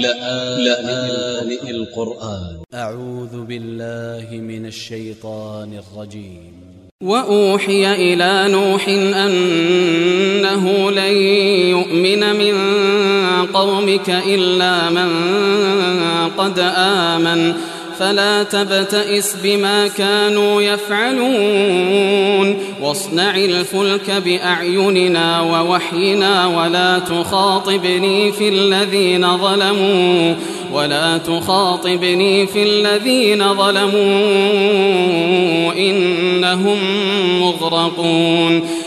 لآن القرآن. أ ع و ذ ب ا ل ل ه من ا ل ش ي ط ا ن ا ل ج ي م وأوحي إلى نوح أنه لن يؤمن من قومك إلا من قد آمن. فلا تبتئس بما كانوا يفعلون. واصنع الفلك بأعيننا ووحينا ولا تخاطبني في الذين ظلموا ولا تخاطبني في الذين ظلموا إنهم مغرقون.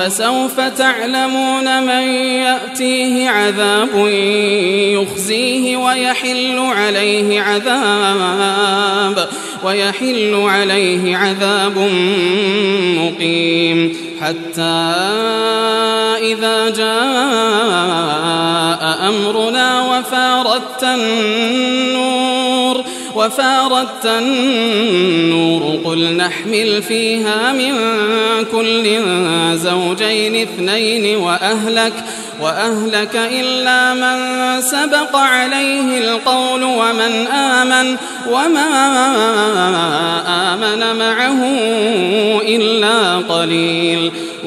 فسوف تعلمون من يأتيه عذاب يخزيه ويحل عليه عذاب ويحل عليه عذاب مقيم حتى إذا جاء أمرنا وفاردت النور وفاردت النور. قل نحمل فيها من كل زوجين اثنين وأهلك وأهلك إلا من سبق عليه القول ومن آمن وما آمن معه إلا قليل.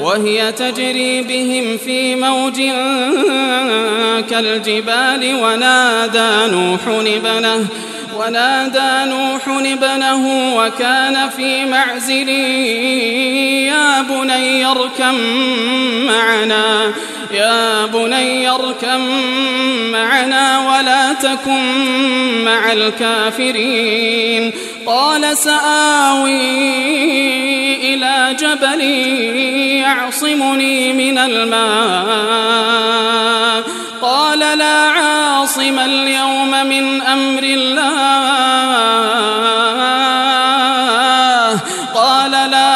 وهي تجري بهم في موج كالجبال ونادى نوح ابنه ونادى نوح ابنه وكان في معزل يا بني اركم معنا. يا بني اركم معنا ولا تكن مع الكافرين. قال سآوي إلى جبل يعصمني من الماء. قال لا عاصم اليوم من أمر الله. قال لا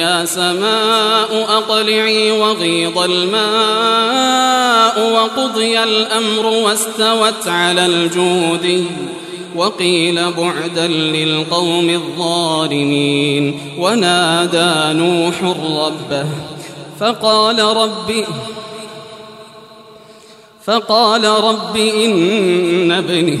ويا سماء أقلعي وغيض الماء وقضي الأمر واستوت على الجود وقيل بعدا للقوم الظالمين ونادى نوح ربه فقال رب فقال رب إن ابني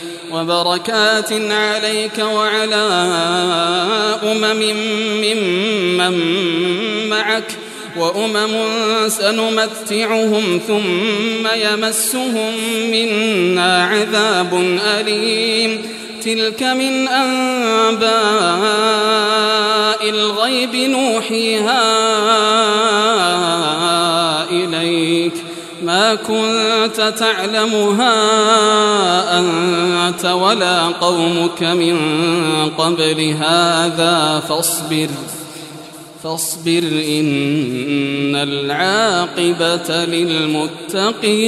وبركات عليك وعلى أمم ممن معك وأمم سنمتعهم ثم يمسهم منا عذاب أليم. تلك من أنباء الغيب نوحيها إليك. ما كنت تعلمها أنت ولا قومك من قبل هذا فاصبر فاصبر إن العاقبة للمتقين.